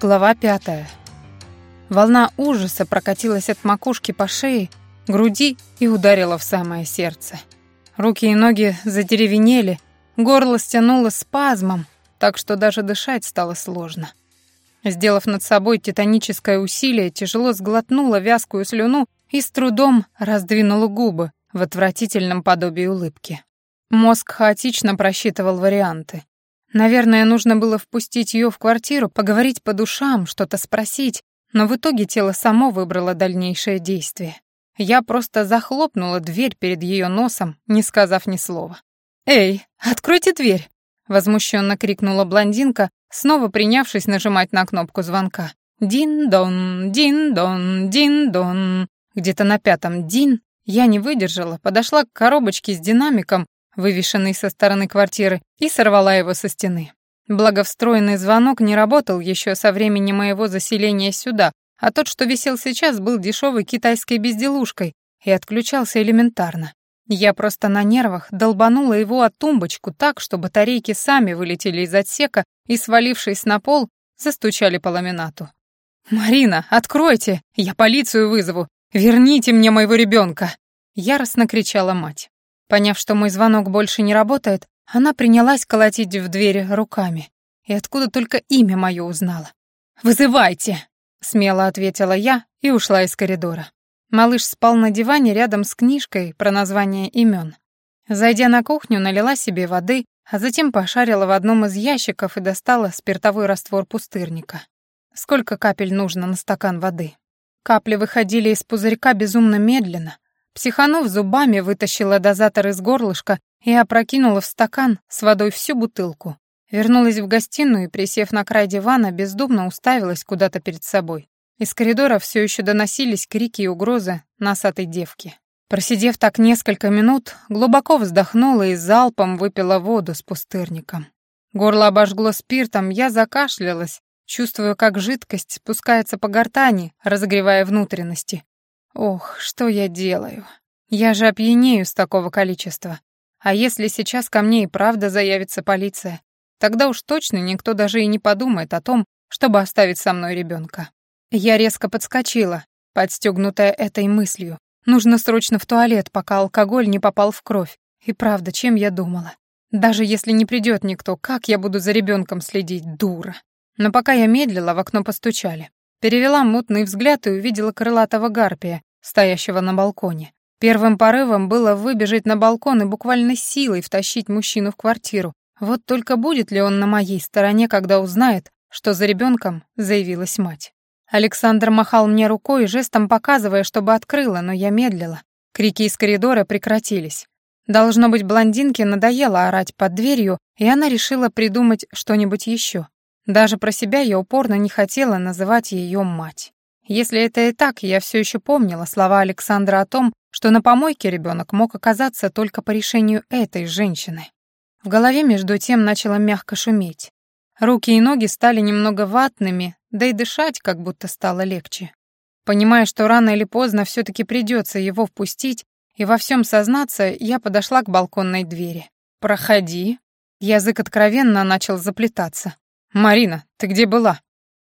Глава пятая. Волна ужаса прокатилась от макушки по шее, груди и ударила в самое сердце. Руки и ноги задеревенели, горло стянуло спазмом, так что даже дышать стало сложно. Сделав над собой титаническое усилие, тяжело сглотнула вязкую слюну и с трудом раздвинула губы в отвратительном подобии улыбки. Мозг хаотично просчитывал варианты. Наверное, нужно было впустить ее в квартиру, поговорить по душам, что-то спросить, но в итоге тело само выбрало дальнейшее действие. Я просто захлопнула дверь перед ее носом, не сказав ни слова. «Эй, откройте дверь!» — возмущенно крикнула блондинка, снова принявшись нажимать на кнопку звонка. «Дин-дон, дин-дон, дин-дон». Где-то на пятом «дин» я не выдержала, подошла к коробочке с динамиком, вывешенный со стороны квартиры, и сорвала его со стены. Благо встроенный звонок не работал еще со времени моего заселения сюда, а тот, что висел сейчас, был дешевой китайской безделушкой и отключался элементарно. Я просто на нервах долбанула его от тумбочку так, что батарейки сами вылетели из отсека и, свалившись на пол, застучали по ламинату. «Марина, откройте! Я полицию вызову! Верните мне моего ребенка!» Яростно кричала мать. Поняв, что мой звонок больше не работает, она принялась колотить в дверь руками. И откуда только имя мое узнала. «Вызывайте!» — смело ответила я и ушла из коридора. Малыш спал на диване рядом с книжкой про название имен. Зайдя на кухню, налила себе воды, а затем пошарила в одном из ящиков и достала спиртовой раствор пустырника. Сколько капель нужно на стакан воды? Капли выходили из пузырька безумно медленно, Психанув зубами, вытащила дозатор из горлышка и опрокинула в стакан с водой всю бутылку. Вернулась в гостиную и, присев на край дивана, бездумно уставилась куда-то перед собой. Из коридора все еще доносились крики и угрозы носатой девки. Просидев так несколько минут, глубоко вздохнула и залпом выпила воду с пустырником. Горло обожгло спиртом, я закашлялась, чувствуя, как жидкость спускается по гортани, разогревая внутренности, Ох, что я делаю? Я же опьянею с такого количества. А если сейчас ко мне и правда заявится полиция, тогда уж точно никто даже и не подумает о том, чтобы оставить со мной ребенка. Я резко подскочила, подстегнутая этой мыслью. Нужно срочно в туалет, пока алкоголь не попал в кровь. И правда, чем я думала? Даже если не придет никто, как я буду за ребенком следить, дура? Но пока я медлила, в окно постучали. Перевела мутный взгляд и увидела крылатого гарпия, стоящего на балконе. Первым порывом было выбежать на балкон и буквально силой втащить мужчину в квартиру. Вот только будет ли он на моей стороне, когда узнает, что за ребенком заявилась мать. Александр махал мне рукой, жестом показывая, чтобы открыла, но я медлила. Крики из коридора прекратились. Должно быть, блондинке надоело орать под дверью, и она решила придумать что-нибудь еще. Даже про себя я упорно не хотела называть ее мать. Если это и так, я все еще помнила слова Александра о том, что на помойке ребенок мог оказаться только по решению этой женщины. В голове между тем начало мягко шуметь. Руки и ноги стали немного ватными, да и дышать как будто стало легче. Понимая, что рано или поздно все-таки придется его впустить и во всем сознаться, я подошла к балконной двери. «Проходи». Язык откровенно начал заплетаться. «Марина, ты где была?»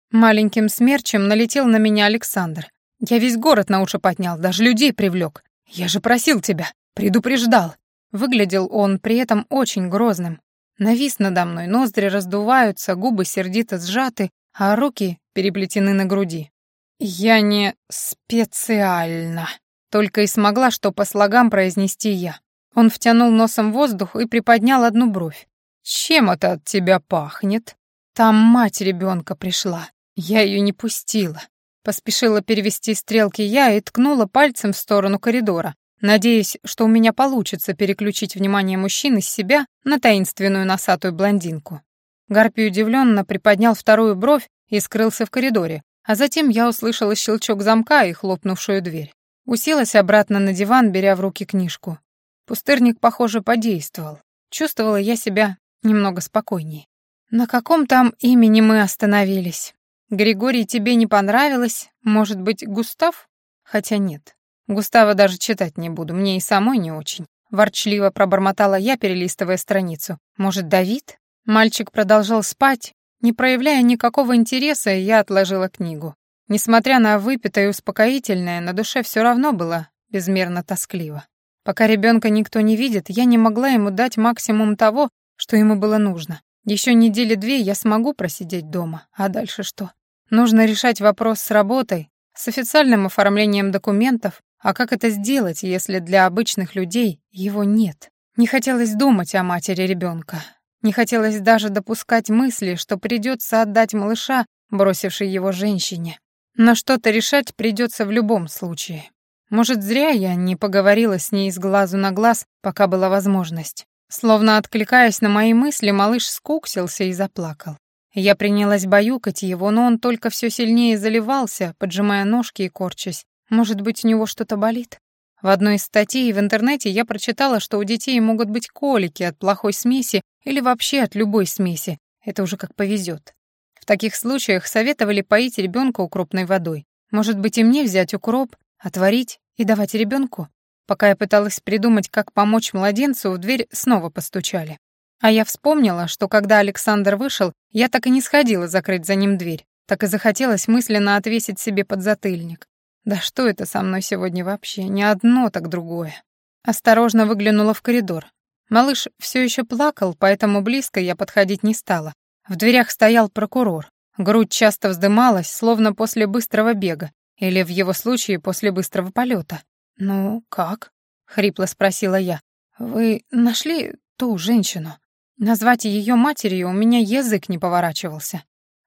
Маленьким смерчем налетел на меня Александр. Я весь город на уши поднял, даже людей привлек. Я же просил тебя, предупреждал. Выглядел он при этом очень грозным. Навис надо мной, ноздри раздуваются, губы сердито сжаты, а руки переплетены на груди. «Я не специально», — только и смогла, что по слогам произнести я. Он втянул носом воздух и приподнял одну бровь. «Чем это от тебя пахнет?» Там мать ребенка пришла. Я ее не пустила. Поспешила перевести стрелки я и ткнула пальцем в сторону коридора, надеясь, что у меня получится переключить внимание мужчины с себя на таинственную носатую блондинку. Гарпий удивленно приподнял вторую бровь и скрылся в коридоре, а затем я услышала щелчок замка и хлопнувшую дверь. Уселась обратно на диван, беря в руки книжку. Пустырник, похоже, подействовал. Чувствовала я себя немного спокойнее. На каком там имени мы остановились? Григорий тебе не понравилось? Может быть, Густав? Хотя нет. Густава даже читать не буду, мне и самой не очень. Ворчливо пробормотала я, перелистывая страницу. Может, Давид? Мальчик продолжал спать, Не проявляя никакого интереса, я отложила книгу. Несмотря на выпитое успокоительное, на душе все равно было безмерно тоскливо. Пока ребенка никто не видит, я не могла ему дать максимум того, что ему было нужно. Еще недели две я смогу просидеть дома, а дальше что? Нужно решать вопрос с работой, с официальным оформлением документов, а как это сделать, если для обычных людей его нет? Не хотелось думать о матери ребенка. Не хотелось даже допускать мысли, что придется отдать малыша, бросившей его женщине. Но что-то решать придется в любом случае. Может, зря я не поговорила с ней с глазу на глаз, пока была возможность. Словно откликаясь на мои мысли, малыш скуксился и заплакал. Я принялась баюкать его, но он только все сильнее заливался, поджимая ножки и корчась. Может быть, у него что-то болит? В одной из статей в интернете я прочитала, что у детей могут быть колики от плохой смеси или вообще от любой смеси. Это уже как повезет. В таких случаях советовали поить ребенка укропной водой. Может быть, и мне взять укроп, отварить и давать ребенку? Пока я пыталась придумать, как помочь младенцу, в дверь снова постучали. А я вспомнила, что когда Александр вышел, я так и не сходила закрыть за ним дверь. Так и захотелось мысленно отвесить себе подзатыльник. Да что это со мной сегодня вообще? Не одно, так другое. Осторожно выглянула в коридор. Малыш все еще плакал, поэтому близко я подходить не стала. В дверях стоял прокурор. Грудь часто вздымалась, словно после быстрого бега, или в его случае после быстрого полета. «Ну, как?» — хрипло спросила я. «Вы нашли ту женщину?» Назвать ее матерью у меня язык не поворачивался.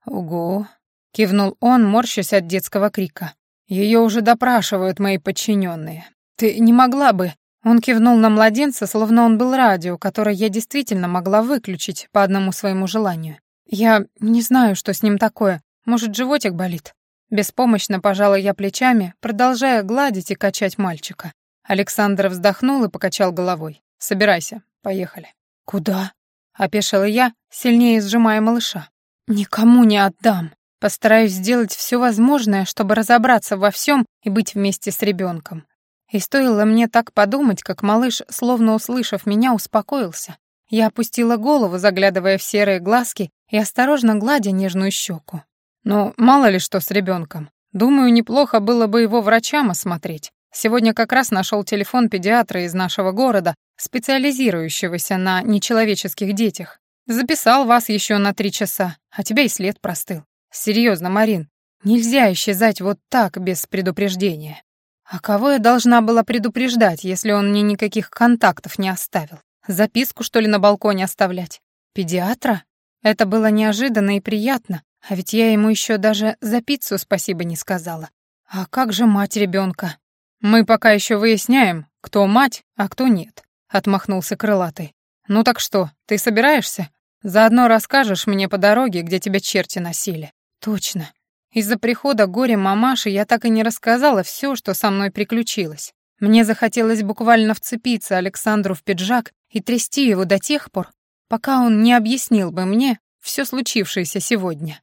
«Угу», — кивнул он, морщась от детского крика. Ее уже допрашивают мои подчиненные. Ты не могла бы...» Он кивнул на младенца, словно он был радио, которое я действительно могла выключить по одному своему желанию. «Я не знаю, что с ним такое. Может, животик болит?» Беспомощно пожала я плечами, продолжая гладить и качать мальчика. Александр вздохнул и покачал головой. «Собирайся, поехали». «Куда?» — опешила я, сильнее сжимая малыша. «Никому не отдам. Постараюсь сделать все возможное, чтобы разобраться во всем и быть вместе с ребенком». И стоило мне так подумать, как малыш, словно услышав меня, успокоился. Я опустила голову, заглядывая в серые глазки и осторожно гладя нежную щеку. Ну, мало ли что с ребенком. Думаю, неплохо было бы его врачам осмотреть. Сегодня как раз нашел телефон педиатра из нашего города, специализирующегося на нечеловеческих детях. Записал вас еще на три часа, а тебя и след простыл. Серьезно, Марин, нельзя исчезать вот так, без предупреждения. А кого я должна была предупреждать, если он мне никаких контактов не оставил? Записку, что ли, на балконе оставлять? Педиатра? Это было неожиданно и приятно, а ведь я ему еще даже за пиццу спасибо не сказала. А как же мать ребенка? Мы пока еще выясняем, кто мать, а кто нет, отмахнулся крылатый. Ну так что, ты собираешься? Заодно расскажешь мне по дороге, где тебя черти носили. Точно. Из-за прихода горя мамаши я так и не рассказала все, что со мной приключилось. Мне захотелось буквально вцепиться Александру в пиджак и трясти его до тех пор, пока он не объяснил бы мне все случившееся сегодня.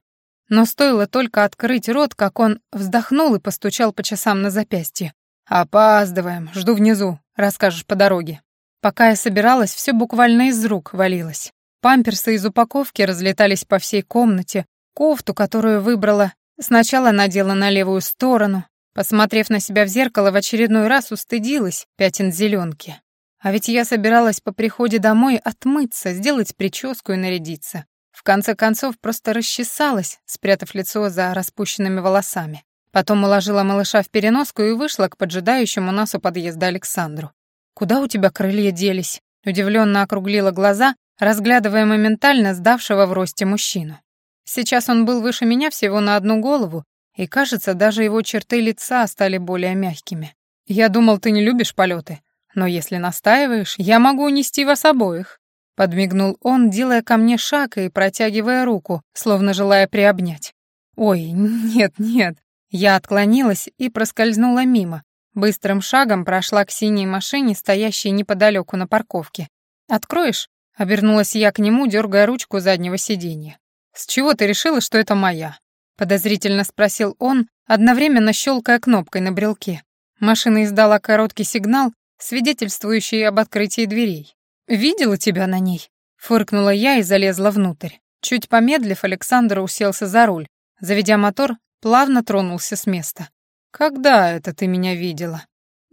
Но стоило только открыть рот, как он вздохнул и постучал по часам на запястье. «Опаздываем, жду внизу, расскажешь по дороге». Пока я собиралась, все буквально из рук валилось. Памперсы из упаковки разлетались по всей комнате, кофту, которую выбрала, сначала надела на левую сторону, посмотрев на себя в зеркало, в очередной раз устыдилась пятен зеленки. А ведь я собиралась по приходе домой отмыться, сделать прическу и нарядиться. В конце концов, просто расчесалась, спрятав лицо за распущенными волосами. Потом уложила малыша в переноску и вышла к поджидающему нас у подъезда Александру. «Куда у тебя крылья делись?» Удивленно округлила глаза, разглядывая моментально сдавшего в росте мужчину. Сейчас он был выше меня всего на одну голову, и, кажется, даже его черты лица стали более мягкими. «Я думал, ты не любишь полеты, но если настаиваешь, я могу унести вас обоих», подмигнул он, делая ко мне шаг и протягивая руку, словно желая приобнять. «Ой, нет, нет». Я отклонилась и проскользнула мимо. Быстрым шагом прошла к синей машине, стоящей неподалеку на парковке. «Откроешь?» — обернулась я к нему, дергая ручку заднего сиденья. «С чего ты решила, что это моя?» — подозрительно спросил он, одновременно щелкая кнопкой на брелке. Машина издала короткий сигнал, свидетельствующий об открытии дверей. «Видела тебя на ней?» — фыркнула я и залезла внутрь. Чуть помедлив, Александр уселся за руль. Заведя мотор, плавно тронулся с места. «Когда это ты меня видела?»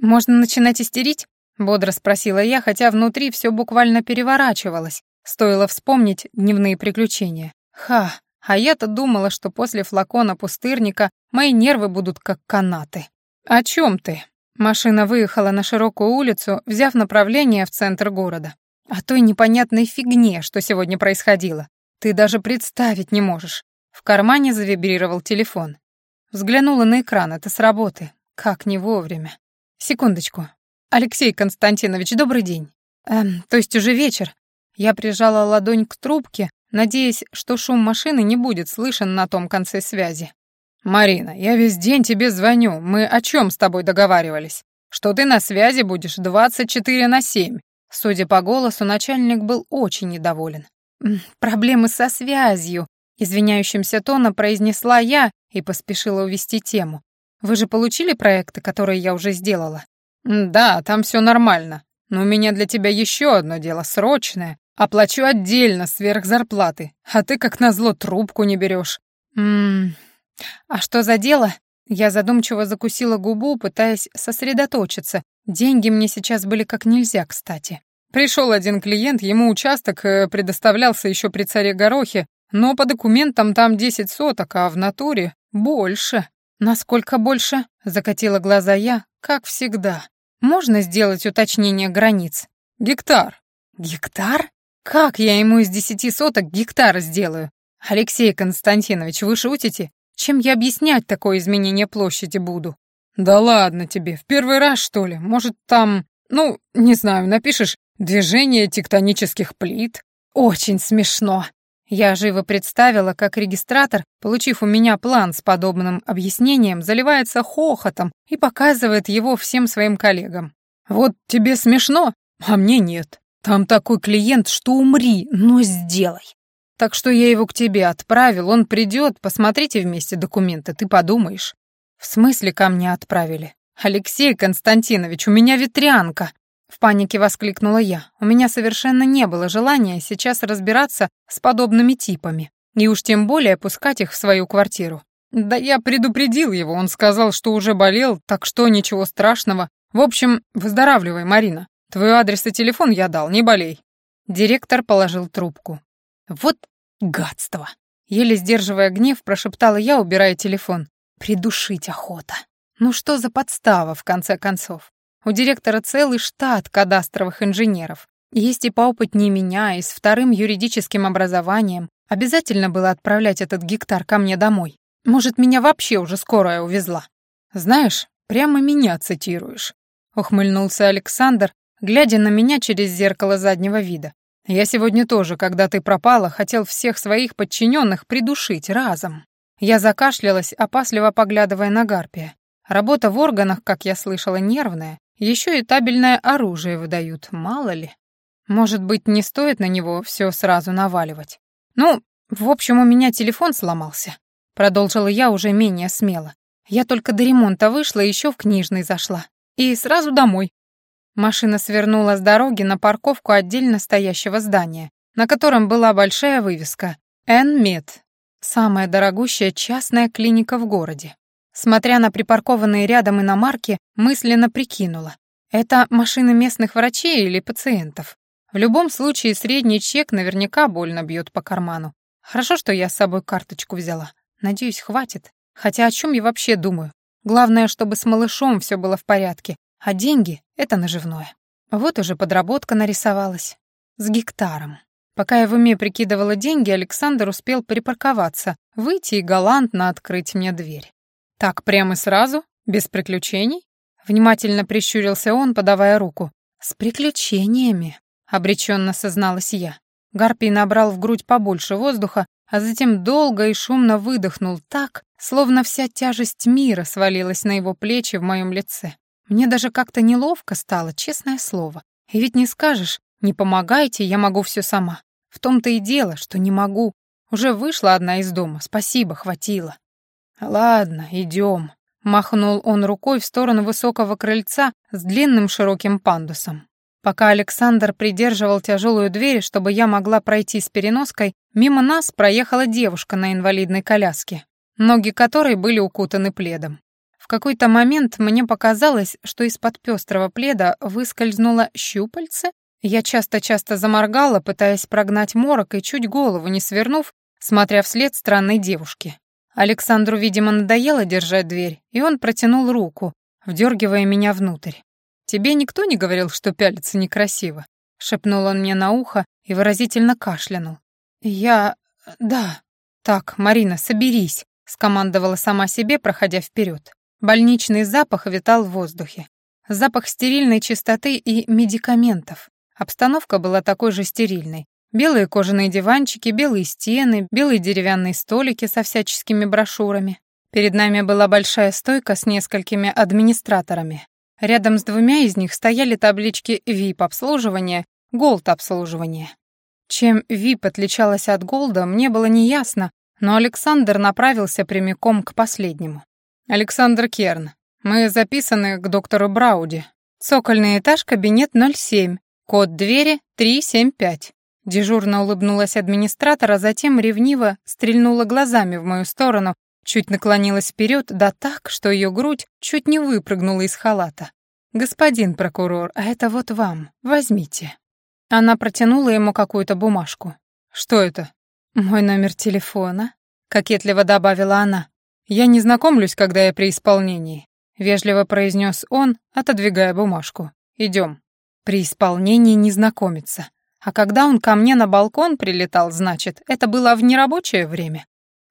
«Можно начинать истерить?» — бодро спросила я, хотя внутри все буквально переворачивалось. Стоило вспомнить дневные приключения. Ха, а я-то думала, что после флакона пустырника мои нервы будут как канаты. «О чем ты?» Машина выехала на широкую улицу, взяв направление в центр города. О той непонятной фигне, что сегодня происходило. Ты даже представить не можешь. В кармане завибрировал телефон. Взглянула на экран, это с работы. Как не вовремя. Секундочку. Алексей Константинович, добрый день. Эм, то есть уже вечер. Я прижала ладонь к трубке, надеясь, что шум машины не будет слышен на том конце связи. «Марина, я весь день тебе звоню. Мы о чем с тобой договаривались? Что ты на связи будешь 24 на 7?» Судя по голосу, начальник был очень недоволен. «Проблемы со связью», — извиняющимся тоном произнесла я и поспешила увести тему. «Вы же получили проекты, которые я уже сделала?» «Да, там все нормально. Но у меня для тебя еще одно дело срочное. Оплачу отдельно, сверх зарплаты. А ты, как назло, трубку не берешь. «Ммм, а что за дело?» Я задумчиво закусила губу, пытаясь сосредоточиться. Деньги мне сейчас были как нельзя кстати. Пришел один клиент, ему участок э, предоставлялся еще при царе Горохе, но по документам там 10 соток, а в натуре больше. Насколько больше? Закатила глаза я, как всегда. Можно сделать уточнение границ? Гектар. Гектар? Как я ему из десяти соток гектар сделаю? Алексей Константинович, вы шутите? Чем я объяснять такое изменение площади буду? Да ладно тебе, в первый раз, что ли? Может, там, ну, не знаю, напишешь Движение тектонических плит. Очень смешно. Я живо представила, как регистратор, получив у меня план с подобным объяснением, заливается хохотом и показывает его всем своим коллегам. «Вот тебе смешно, а мне нет. Там такой клиент, что умри, но сделай. Так что я его к тебе отправил, он придет, посмотрите вместе документы, ты подумаешь». «В смысле ко мне отправили?» «Алексей Константинович, у меня ветрянка!» В панике воскликнула я. У меня совершенно не было желания сейчас разбираться с подобными типами, и уж тем более пускать их в свою квартиру. Да я предупредил его, он сказал, что уже болел, так что ничего страшного. В общем, выздоравливай, Марина. Твой адрес и телефон я дал, не болей. Директор положил трубку. Вот гадство. Еле сдерживая гнев, прошептала я, убирая телефон. Придушить охота. Ну что за подстава, в конце концов? У директора целый штат кадастровых инженеров. Есть и поопытнее меня, и с вторым юридическим образованием. Обязательно было отправлять этот гектар ко мне домой. Может, меня вообще уже скорая увезла. Знаешь, прямо меня цитируешь. Ухмыльнулся Александр, глядя на меня через зеркало заднего вида. Я сегодня тоже, когда ты пропала, хотел всех своих подчиненных придушить разом. Я закашлялась, опасливо поглядывая на Гарпия. Работа в органах, как я слышала, нервная, еще и табельное оружие выдают, мало ли. Может быть, не стоит на него все сразу наваливать. Ну, в общем, у меня телефон сломался. Продолжила я уже менее смело. Я только до ремонта вышла, еще в книжный зашла. И сразу домой. Машина свернула с дороги на парковку отдельно стоящего здания, на котором была большая вывеска «Энмед» — самая дорогущая частная клиника в городе. Смотря на припаркованные рядом иномарки, мысленно прикинула. Это машины местных врачей или пациентов? В любом случае, средний чек наверняка больно бьет по карману. Хорошо, что я с собой карточку взяла. Надеюсь, хватит. Хотя о чем я вообще думаю? Главное, чтобы с малышом все было в порядке, а деньги — это наживное. Вот уже подработка нарисовалась. С гектаром. Пока я в уме прикидывала деньги, Александр успел припарковаться, выйти и галантно открыть мне дверь. «Так прямо сразу? Без приключений?» Внимательно прищурился он, подавая руку. «С приключениями», — обреченно созналась я. Гарпий набрал в грудь побольше воздуха, а затем долго и шумно выдохнул так, словно вся тяжесть мира свалилась на его плечи в моем лице. Мне даже как-то неловко стало, честное слово. И ведь не скажешь, не помогайте, я могу все сама. В том-то и дело, что не могу. Уже вышла одна из дома, спасибо, хватило. «Ладно, идем», — махнул он рукой в сторону высокого крыльца с длинным широким пандусом. Пока Александр придерживал тяжелую дверь, чтобы я могла пройти с переноской, мимо нас проехала девушка на инвалидной коляске, ноги которой были укутаны пледом. В какой-то момент мне показалось, что из-под пестрого пледа выскользнуло щупальце. Я часто-часто заморгала, пытаясь прогнать морок и чуть голову не свернув, смотря вслед странной девушке. Александру, видимо, надоело держать дверь, и он протянул руку, вдергивая меня внутрь. «Тебе никто не говорил, что пялиться некрасиво?» — шепнул он мне на ухо и выразительно кашлянул. «Я... да...» «Так, Марина, соберись», — скомандовала сама себе, проходя вперед. Больничный запах витал в воздухе. Запах стерильной чистоты и медикаментов. Обстановка была такой же стерильной. Белые кожаные диванчики, белые стены, белые деревянные столики со всяческими брошюрами. Перед нами была большая стойка с несколькими администраторами. Рядом с двумя из них стояли таблички VIP-обслуживание, Gold-обслуживание. Чем VIP отличалась от Голда, мне было неясно, но Александр направился прямиком к последнему. «Александр Керн, мы записаны к доктору Брауди. Цокольный этаж, кабинет 07, код двери 375». Дежурно улыбнулась администратор, а затем ревниво стрельнула глазами в мою сторону, чуть наклонилась вперед, да так, что ее грудь чуть не выпрыгнула из халата. «Господин прокурор, а это вот вам. Возьмите». Она протянула ему какую-то бумажку. «Что это?» «Мой номер телефона», — кокетливо добавила она. «Я не знакомлюсь, когда я при исполнении», — вежливо произнес он, отодвигая бумажку. «Идем». При исполнении не знакомиться. А когда он ко мне на балкон прилетал, значит, это было в нерабочее время.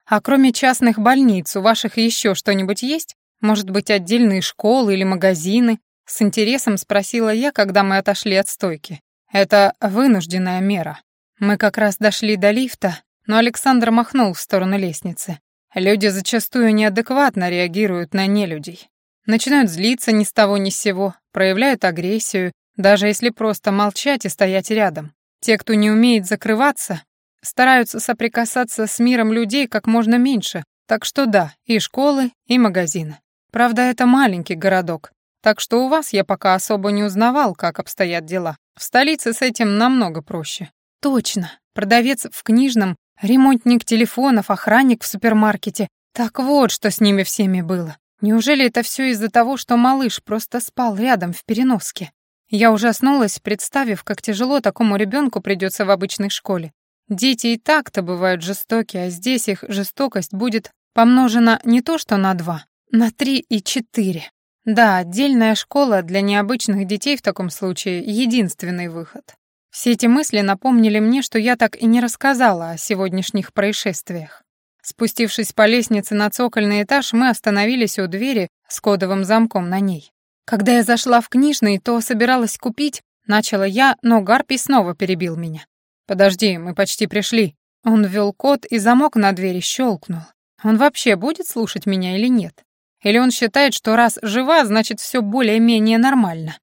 А кроме частных больниц, у ваших еще что-нибудь есть? Может быть, отдельные школы или магазины? С интересом спросила я, когда мы отошли от стойки. Это вынужденная мера. Мы как раз дошли до лифта, но Александр махнул в сторону лестницы. Люди зачастую неадекватно реагируют на нелюдей. Начинают злиться ни с того ни с сего, проявляют агрессию, даже если просто молчать и стоять рядом. Те, кто не умеет закрываться, стараются соприкасаться с миром людей как можно меньше, так что да, и школы, и магазины. Правда, это маленький городок, так что у вас я пока особо не узнавал, как обстоят дела. В столице с этим намного проще. Точно, продавец в книжном Ремонтник телефонов, охранник в супермаркете. Так вот, что с ними всеми было. Неужели это все из-за того, что малыш просто спал рядом в переноске? Я ужаснулась, представив, как тяжело такому ребенку придется в обычной школе. Дети и так-то бывают жестоки, а здесь их жестокость будет помножена не то что на два, на три и четыре. Да, отдельная школа для необычных детей в таком случае — единственный выход. Все эти мысли напомнили мне, что я так и не рассказала о сегодняшних происшествиях. Спустившись по лестнице на цокольный этаж, мы остановились у двери с кодовым замком на ней. Когда я зашла в книжный, то собиралась купить, начала я, но Гарпий снова перебил меня. «Подожди, мы почти пришли». Он ввел код, и замок на двери щелкнул. Он вообще будет слушать меня или нет? Или он считает, что раз жива, значит, все более-менее нормально?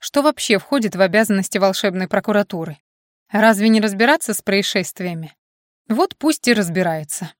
Что вообще входит в обязанности волшебной прокуратуры? Разве не разбираться с происшествиями? Вот пусть и разбирается.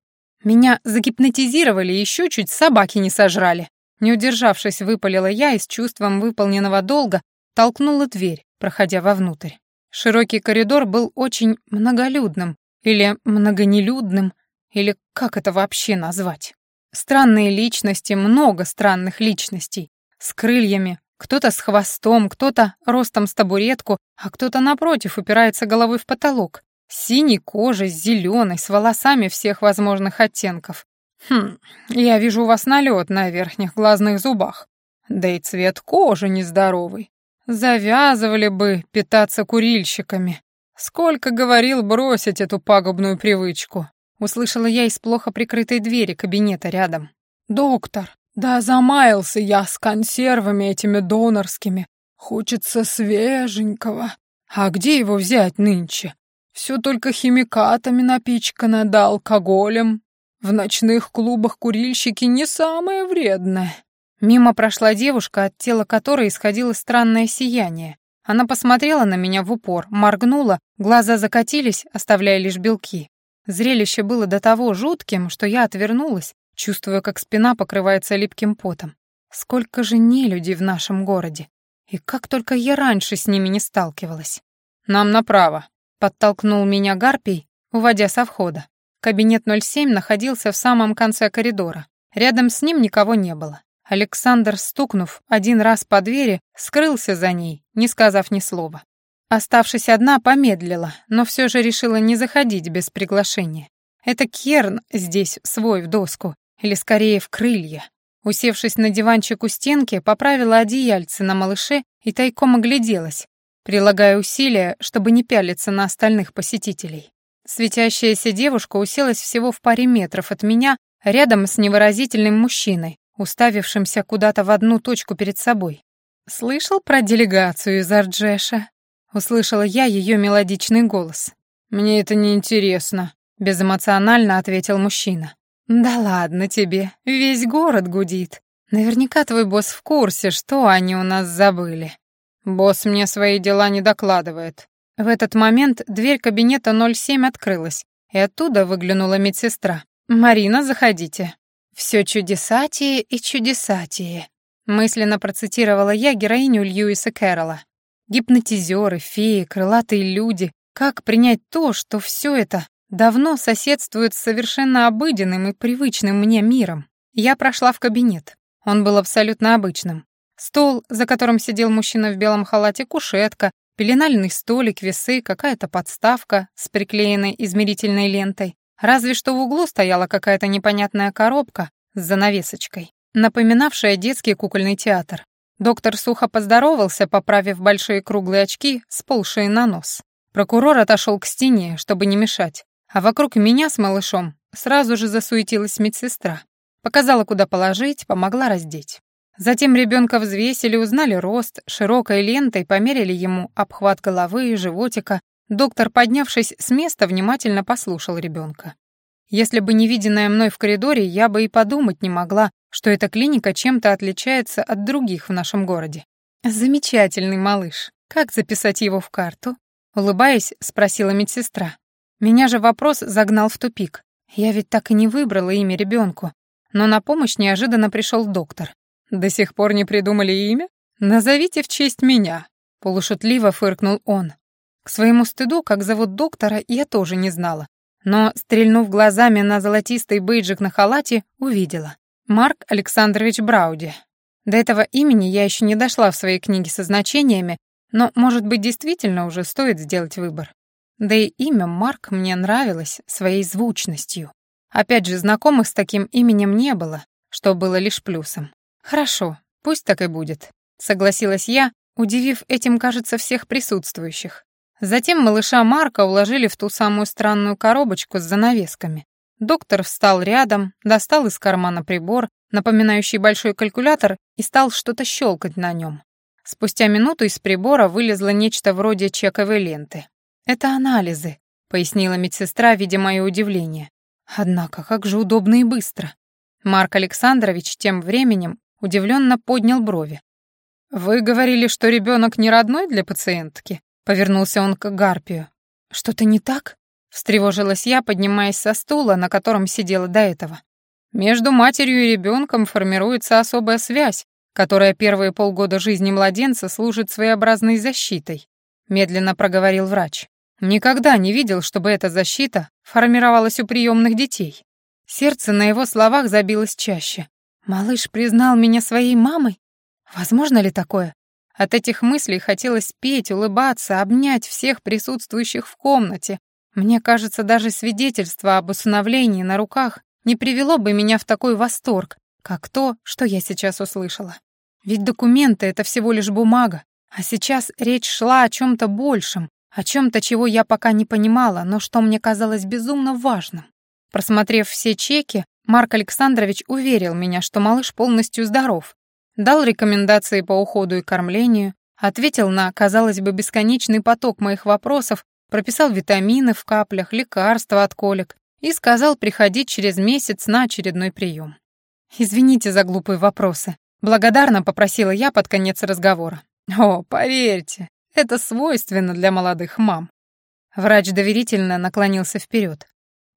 Меня загипнотизировали, еще чуть собаки не сожрали. Не удержавшись, выпалила я и с чувством выполненного долга толкнула дверь, проходя вовнутрь. Широкий коридор был очень многолюдным, или многонелюдным, или как это вообще назвать? Странные личности, много странных личностей, с крыльями, кто-то с хвостом, кто-то ростом с табуретку, а кто-то напротив упирается головой в потолок. Синей кожей, зеленой, с волосами всех возможных оттенков. Хм, я вижу у вас налет на верхних глазных зубах. Да и цвет кожи нездоровый. Завязывали бы питаться курильщиками. Сколько говорил бросить эту пагубную привычку. Услышала я из плохо прикрытой двери кабинета рядом. «Доктор, да замаялся я с консервами этими донорскими. Хочется свеженького. А где его взять нынче? Все только химикатами напичкано да алкоголем. В ночных клубах курильщики не самое вредное. Мимо прошла девушка, от тела которой исходило странное сияние. Она посмотрела на меня в упор, моргнула, глаза закатились, оставляя лишь белки. Зрелище было до того жутким, что я отвернулась, чувствуя, как спина покрывается липким потом. Сколько же нелюдей в нашем городе. И как только я раньше с ними не сталкивалась. «Нам направо», — подтолкнул меня Гарпий, уводя со входа. Кабинет 07 находился в самом конце коридора. Рядом с ним никого не было. Александр, стукнув один раз по двери, скрылся за ней, не сказав ни слова. Оставшись одна, помедлила, но все же решила не заходить без приглашения. Это Керн здесь свой в доску, или скорее в крылья. Усевшись на диванчик у стенки, поправила одеяльце на малыше и тайком огляделась, прилагая усилия, чтобы не пялиться на остальных посетителей. Светящаяся девушка уселась всего в паре метров от меня, рядом с невыразительным мужчиной, уставившимся куда-то в одну точку перед собой. «Слышал про делегацию из Арджеша?» Услышала я ее мелодичный голос. «Мне это не интересно, безэмоционально ответил мужчина. «Да ладно тебе, весь город гудит. Наверняка твой босс в курсе, что они у нас забыли». «Босс мне свои дела не докладывает». В этот момент дверь кабинета 07 открылась, и оттуда выглянула медсестра. «Марина, заходите». «Все чудесатие и чудесатие», — мысленно процитировала я героиню Льюиса Кэрролла. Гипнотизеры, феи, крылатые люди. Как принять то, что все это давно соседствует с совершенно обыденным и привычным мне миром? Я прошла в кабинет. Он был абсолютно обычным. Стол, за которым сидел мужчина в белом халате, кушетка, пеленальный столик, весы, какая-то подставка с приклеенной измерительной лентой. Разве что в углу стояла какая-то непонятная коробка с занавесочкой, напоминавшая детский кукольный театр. Доктор сухо поздоровался, поправив большие круглые очки, сползшие на нос. Прокурор отошел к стене, чтобы не мешать, а вокруг меня с малышом сразу же засуетилась медсестра. Показала, куда положить, помогла раздеть. Затем ребенка взвесили, узнали рост, широкой лентой померили ему обхват головы и животика. Доктор, поднявшись с места, внимательно послушал ребенка. Если бы не виденное мной в коридоре, я бы и подумать не могла, что эта клиника чем-то отличается от других в нашем городе. «Замечательный малыш. Как записать его в карту?» Улыбаясь, спросила медсестра. Меня же вопрос загнал в тупик. Я ведь так и не выбрала имя ребенку. Но на помощь неожиданно пришел доктор. «До сих пор не придумали имя? Назовите в честь меня», — полушутливо фыркнул он. К своему стыду, как зовут доктора, я тоже не знала. Но, стрельнув глазами на золотистый бейджик на халате, увидела. Марк Александрович Брауди. До этого имени я еще не дошла в своей книге со значениями, но, может быть, действительно уже стоит сделать выбор. Да и имя Марк мне нравилось своей звучностью. Опять же, знакомых с таким именем не было, что было лишь плюсом. «Хорошо, пусть так и будет», — согласилась я, удивив этим, кажется, всех присутствующих. Затем малыша Марка уложили в ту самую странную коробочку с занавесками, Доктор встал рядом, достал из кармана прибор, напоминающий большой калькулятор, и стал что-то щелкать на нем. Спустя минуту из прибора вылезло нечто вроде чековой ленты. «Это анализы», — пояснила медсестра, видя мое удивление. «Однако, как же удобно и быстро». Марк Александрович тем временем удивленно поднял брови. «Вы говорили, что ребенок не родной для пациентки?» — повернулся он к Гарпию. «Что-то не так?» Встревожилась я, поднимаясь со стула, на котором сидела до этого. Между матерью и ребенком формируется особая связь, которая первые полгода жизни младенца служит своеобразной защитой, медленно проговорил врач. Никогда не видел, чтобы эта защита формировалась у приемных детей. Сердце на его словах забилось чаще. Малыш признал меня своей мамой? Возможно ли такое? От этих мыслей хотелось петь, улыбаться, обнять всех присутствующих в комнате, мне кажется, даже свидетельство об усыновлении на руках не привело бы меня в такой восторг, как то, что я сейчас услышала. Ведь документы — это всего лишь бумага, а сейчас речь шла о чем-то большем, о чем-то, чего я пока не понимала, но что мне казалось безумно важным. Просмотрев все чеки, Марк Александрович уверил меня, что малыш полностью здоров, дал рекомендации по уходу и кормлению, ответил на, казалось бы, бесконечный поток моих вопросов прописал витамины в каплях, лекарства от колик и сказал приходить через месяц на очередной прием. «Извините за глупые вопросы», — благодарно попросила я под конец разговора. «О, поверьте, это свойственно для молодых мам». Врач доверительно наклонился вперед.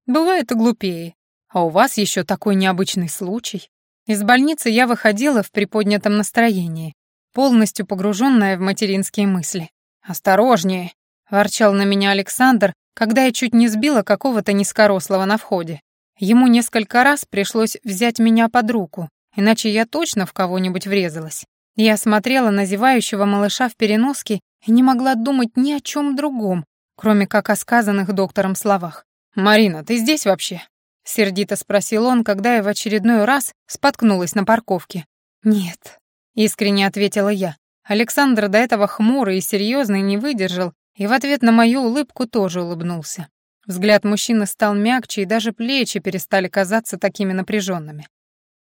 «Бывает и глупее. А у вас еще такой необычный случай». Из больницы я выходила в приподнятом настроении. полностью погруженная в материнские мысли. «Осторожнее!» — ворчал на меня Александр, когда я чуть не сбила какого-то низкорослого на входе. Ему несколько раз пришлось взять меня под руку, иначе я точно в кого-нибудь врезалась. Я смотрела на зевающего малыша в переноске и не могла думать ни о чем другом, кроме как о сказанных доктором словах. «Марина, ты здесь вообще?» — сердито спросил он, когда я в очередной раз споткнулась на парковке. «Нет», — искренне ответила я. Александр до этого хмурый и серьезный не выдержал, и в ответ на мою улыбку тоже улыбнулся. Взгляд мужчины стал мягче, и даже плечи перестали казаться такими напряженными.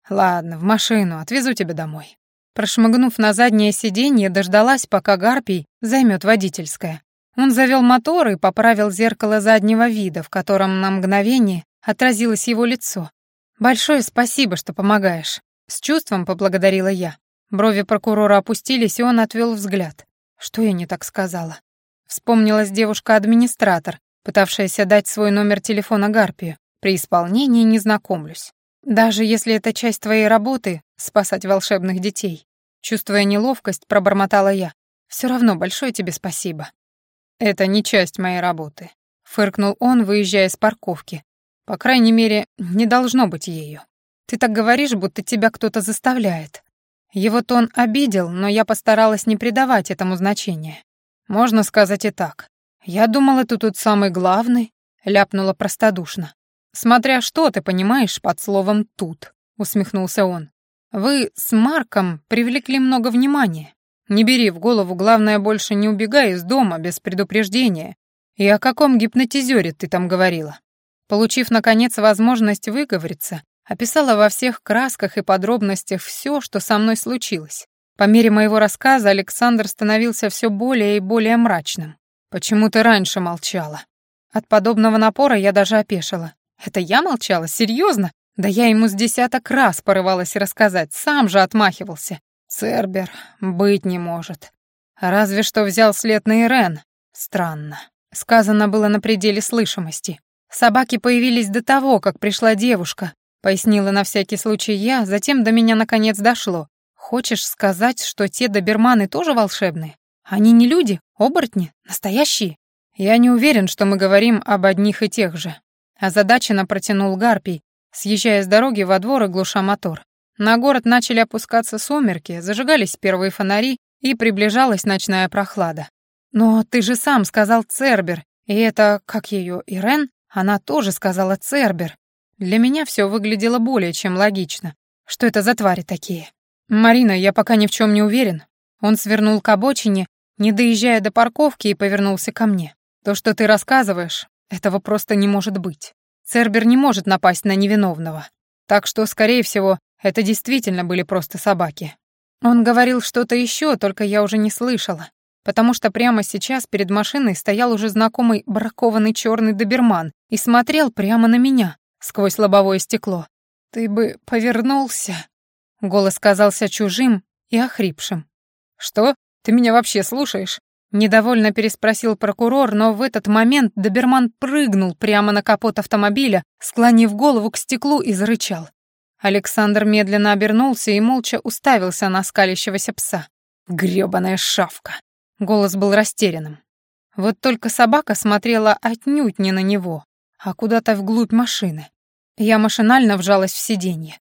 «Ладно, в машину, отвезу тебя домой». Прошмыгнув на заднее сиденье, дождалась, пока Гарпий займет водительское. Он завел мотор и поправил зеркало заднего вида, в котором на мгновение отразилось его лицо. «Большое спасибо, что помогаешь». С чувством поблагодарила я. Брови прокурора опустились, и он отвел взгляд. Что я не так сказала? Вспомнилась девушка-администратор, пытавшаяся дать свой номер телефона Гарпию. При исполнении не знакомлюсь. Даже если это часть твоей работы — спасать волшебных детей. Чувствуя неловкость, пробормотала я. Все равно большое тебе спасибо. Это не часть моей работы. Фыркнул он, выезжая с парковки. По крайней мере, не должно быть ею. Ты так говоришь, будто тебя кто-то заставляет. Его тон обидел, но я постаралась не придавать этому значения. Можно сказать и так. Я думала, ты тут самый главный, ляпнула простодушно. Смотря что ты понимаешь под словом «тут», усмехнулся он. Вы с Марком привлекли много внимания. Не бери в голову, главное, больше не убегай из дома без предупреждения. И о каком гипнотизере ты там говорила? Получив, наконец, возможность выговориться, описала во всех красках и подробностях все, что со мной случилось. По мере моего рассказа Александр становился все более и более мрачным. «Почему ты раньше молчала?» От подобного напора я даже опешила. «Это я молчала? Серьезно? Да я ему с десяток раз порывалась рассказать, сам же отмахивался. Цербер, быть не может. Разве что взял след на Ирен. Странно. Сказано было на пределе слышимости. Собаки появились до того, как пришла девушка, Пояснила на всякий случай я, затем до меня наконец дошло. Хочешь сказать, что те доберманы тоже волшебные? Они не люди, оборотни, настоящие? Я не уверен, что мы говорим об одних и тех же. Озадаченно протянул Гарпий, съезжая с дороги во двор и глуша мотор. На город начали опускаться сумерки, зажигались первые фонари, и приближалась ночная прохлада. «Но ты же сам сказал Цербер, и это, как ее, Ирен? Она тоже сказала Цербер. Для меня все выглядело более чем логично. Что это за твари такие? Марина, я пока ни в чем не уверен. Он свернул к обочине, не доезжая до парковки, и повернулся ко мне. То, что ты рассказываешь, этого просто не может быть. Цербер не может напасть на невиновного. Так что, скорее всего, это действительно были просто собаки. Он говорил что-то еще, только я уже не слышала, потому что прямо сейчас перед машиной стоял уже знакомый бракованный черный доберман и смотрел прямо на меня, сквозь лобовое стекло. «Ты бы повернулся?» Голос казался чужим и охрипшим. «Что? Ты меня вообще слушаешь?» Недовольно переспросил прокурор, но в этот момент доберман прыгнул прямо на капот автомобиля, склонив голову к стеклу и зарычал. Александр медленно обернулся и молча уставился на скалящегося пса. «Грёбаная шавка!» Голос был растерянным. Вот только собака смотрела отнюдь не на него, а куда-то вглубь машины. Я машинально вжалась в сиденье.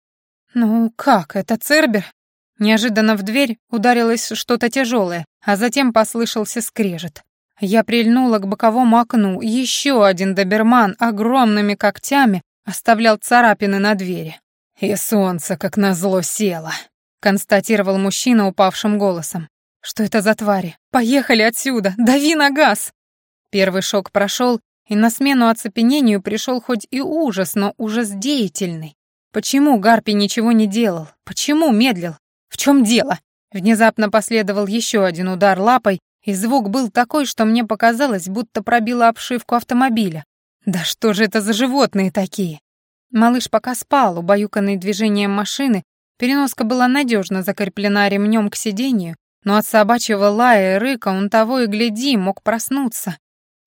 «Ну как, это Цербер?» Неожиданно в дверь ударилось что-то тяжелое, а затем послышался скрежет. Я прильнула к боковому окну. Еще один доберман огромными когтями оставлял царапины на двери. «И солнце, как назло, село», — констатировал мужчина упавшим голосом. «Что это за твари? Поехали отсюда! Дави на газ!» Первый шок прошел, и на смену оцепенению пришел хоть и ужас, но ужас деятельный. Почему Гарпи ничего не делал? Почему медлил? В чем дело? Внезапно последовал еще один удар лапой, и звук был такой, что мне показалось, будто пробила обшивку автомобиля. Да что же это за животные такие? Малыш пока спал, убаюканный движением машины, переноска была надежно закреплена ремнем к сиденью, но от собачьего лая и рыка он того и гляди мог проснуться.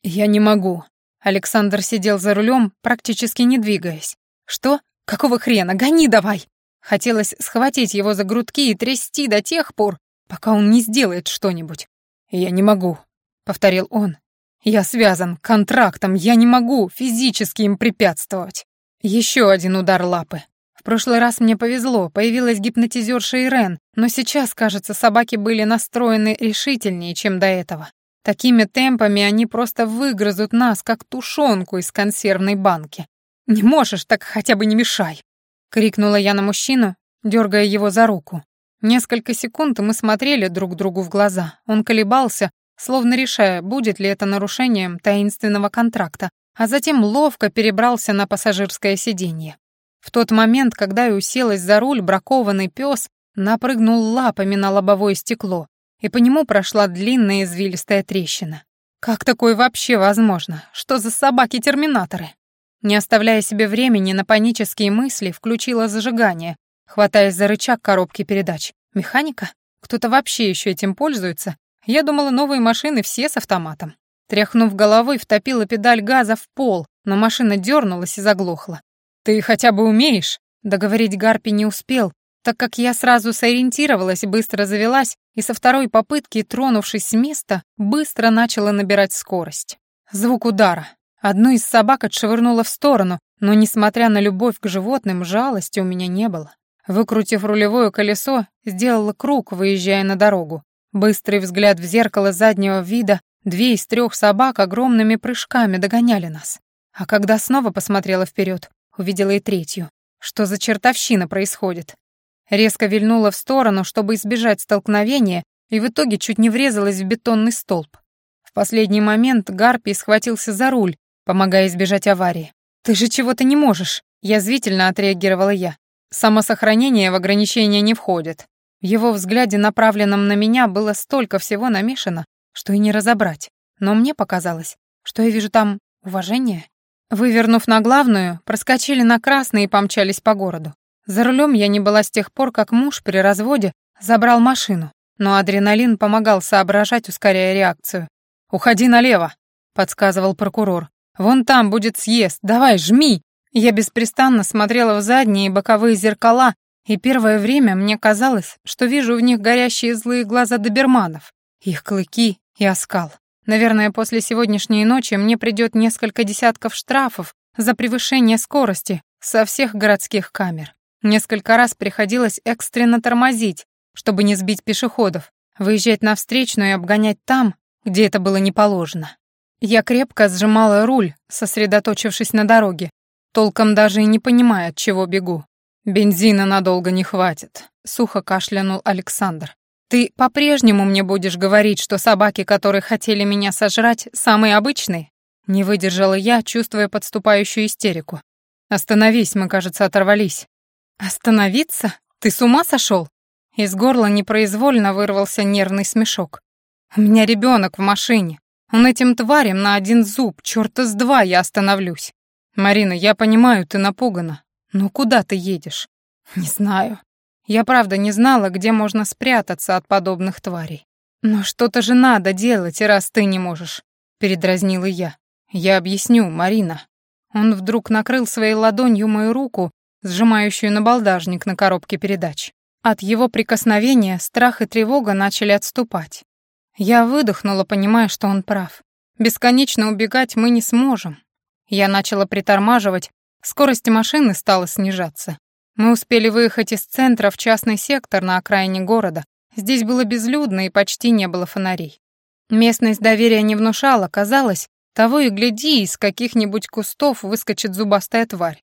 «Я не могу», Александр сидел за рулем, практически не двигаясь. «Что? Какого хрена? Гони давай!» Хотелось схватить его за грудки и трясти до тех пор, пока он не сделает что-нибудь. «Я не могу», — повторил он. «Я связан контрактом, я не могу физически им препятствовать». Еще один удар лапы. В прошлый раз мне повезло, появилась гипнотизерша Ирен, но сейчас, кажется, собаки были настроены решительнее, чем до этого. Такими темпами они просто выгрызут нас, как тушенку из консервной банки. «Не можешь, так хотя бы не мешай!» — крикнула я на мужчину, дергая его за руку. Несколько секунд мы смотрели друг другу в глаза. Он колебался, словно решая, будет ли это нарушением таинственного контракта, а затем ловко перебрался на пассажирское сиденье. В тот момент, когда я уселась за руль, бракованный пес напрыгнул лапами на лобовое стекло, и по нему прошла длинная извилистая трещина. Как такое вообще возможно? Что за собаки-терминаторы? Не оставляя себе времени на панические мысли, включила зажигание, хватаясь за рычаг коробки передач. Механика? Кто-то вообще еще этим пользуется? Я думала, новые машины все с автоматом. Тряхнув головой, втопила педаль газа в пол, но машина дернулась и заглохла. «Ты хотя бы умеешь?» Договорить Гарпи не успел, так как я сразу сориентировалась, быстро завелась и со второй попытки, тронувшись с места, быстро начала набирать скорость. Звук удара. Одну из собак отшвырнула в сторону, но, несмотря на любовь к животным, жалости у меня не было. Выкрутив рулевое колесо, сделала круг, выезжая на дорогу. Быстрый взгляд в зеркало заднего вида, две из трех собак огромными прыжками догоняли нас. А когда снова посмотрела вперед, увидела и третью. Что за чертовщина происходит? Резко вильнула в сторону, чтобы избежать столкновения, и в итоге чуть не врезалась в бетонный столб. В последний момент Гарпий схватился за руль, помогая избежать аварии. «Ты же чего-то не можешь!» — язвительно отреагировала я. Самосохранение в ограничения не входит. В его взгляде, направленном на меня, было столько всего намешано, что и не разобрать. Но мне показалось, что я вижу там уважение. Вывернув на главную, проскочили на красный и помчались по городу. За рулем я не была с тех пор, как муж при разводе забрал машину, но адреналин помогал соображать, ускоряя реакцию. «Уходи налево», — подсказывал прокурор. «Вон там будет съезд, давай, жми!» Я беспрестанно смотрела в задние и боковые зеркала, и первое время мне казалось, что вижу в них горящие злые глаза доберманов, их клыки и оскал. Наверное, после сегодняшней ночи мне придет несколько десятков штрафов за превышение скорости со всех городских камер. Несколько раз приходилось экстренно тормозить, чтобы не сбить пешеходов, выезжать на встречную и обгонять там, где это было не положено. Я крепко сжимала руль, сосредоточившись на дороге, толком даже и не понимая, от чего бегу. «Бензина надолго не хватит», — сухо кашлянул Александр. «Ты по-прежнему мне будешь говорить, что собаки, которые хотели меня сожрать, самые обычные?» Не выдержала я, чувствуя подступающую истерику. «Остановись, мы, кажется, оторвались». «Остановиться? Ты с ума сошел?» Из горла непроизвольно вырвался нервный смешок. «У меня ребенок в машине. Он этим тварям на один зуб, черта с два я остановлюсь. «Марина, я понимаю, ты напугана. Но куда ты едешь?» «Не знаю. Я правда не знала, где можно спрятаться от подобных тварей. Но что-то же надо делать, раз ты не можешь», — передразнила я. «Я объясню, Марина». Он вдруг накрыл своей ладонью мою руку, сжимающую набалдажник на коробке передач. От его прикосновения страх и тревога начали отступать. Я выдохнула, понимая, что он прав. Бесконечно убегать мы не сможем. Я начала притормаживать, скорость машины стала снижаться. Мы успели выехать из центра в частный сектор на окраине города. Здесь было безлюдно и почти не было фонарей. Местность доверия не внушала, казалось, того и гляди, из каких-нибудь кустов выскочит зубастая тварь.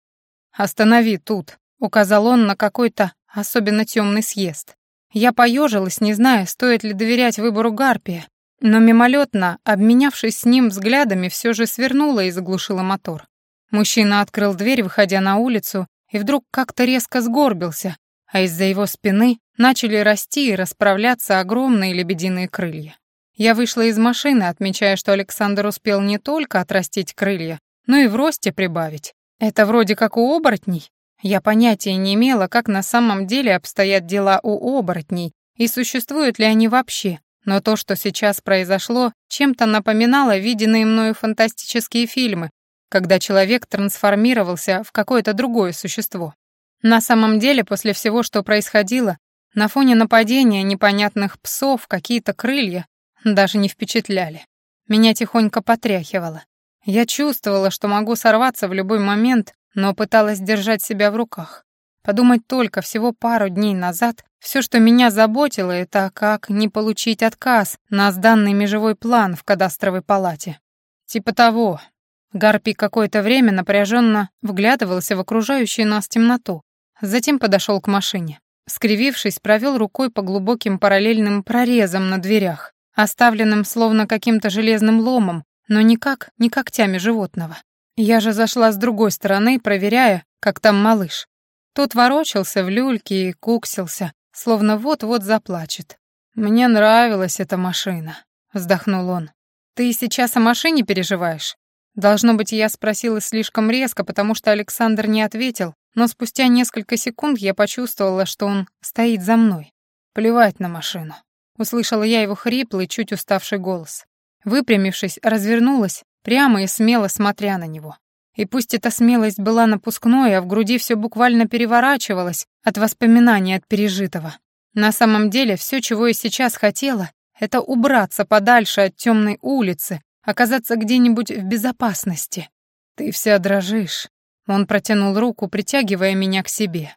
«Останови тут», — указал он на какой-то особенно темный съезд. Я поежилась, не зная, стоит ли доверять выбору Гарпия, но мимолетно, обменявшись с ним взглядами, все же свернула и заглушила мотор. Мужчина открыл дверь, выходя на улицу, и вдруг как-то резко сгорбился, а из-за его спины начали расти и расправляться огромные лебединые крылья. Я вышла из машины, отмечая, что Александр успел не только отрастить крылья, но и в росте прибавить. Это вроде как у оборотней. Я понятия не имела, как на самом деле обстоят дела у оборотней и существуют ли они вообще, но то, что сейчас произошло, чем-то напоминало виденные мною фантастические фильмы, когда человек трансформировался в какое-то другое существо. На самом деле, после всего, что происходило, На фоне нападения непонятных псов какие-то крылья даже не впечатляли. Меня тихонько потряхивало. Я чувствовала, что могу сорваться в любой момент, но пыталась держать себя в руках. Подумать только, всего пару дней назад все, что меня заботило, это как не получить отказ на сданный межевой план в кадастровой палате. Типа того. Гарпий какое-то время напряженно вглядывался в окружающую нас темноту, затем подошел к машине. Скривившись, провел рукой по глубоким параллельным прорезам на дверях, оставленным словно каким-то железным ломом, но никак, не когтями животного. Я же зашла с другой стороны, проверяя, как там малыш. Тот ворочался в люльке и куксился, словно вот-вот заплачет. «Мне нравилась эта машина», — вздохнул он. «Ты сейчас о машине переживаешь?» Должно быть, я спросила слишком резко, потому что Александр не ответил, но спустя несколько секунд я почувствовала, что он стоит за мной. Плевать на машину. Услышала я его хриплый, чуть уставший голос. Выпрямившись, развернулась, прямо и смело смотря на него. И пусть эта смелость была напускной, а в груди все буквально переворачивалось от воспоминаний от пережитого. На самом деле, все, чего я сейчас хотела, это убраться подальше от темной улицы, оказаться где-нибудь в безопасности. Ты вся дрожишь. Он протянул руку, притягивая меня к себе.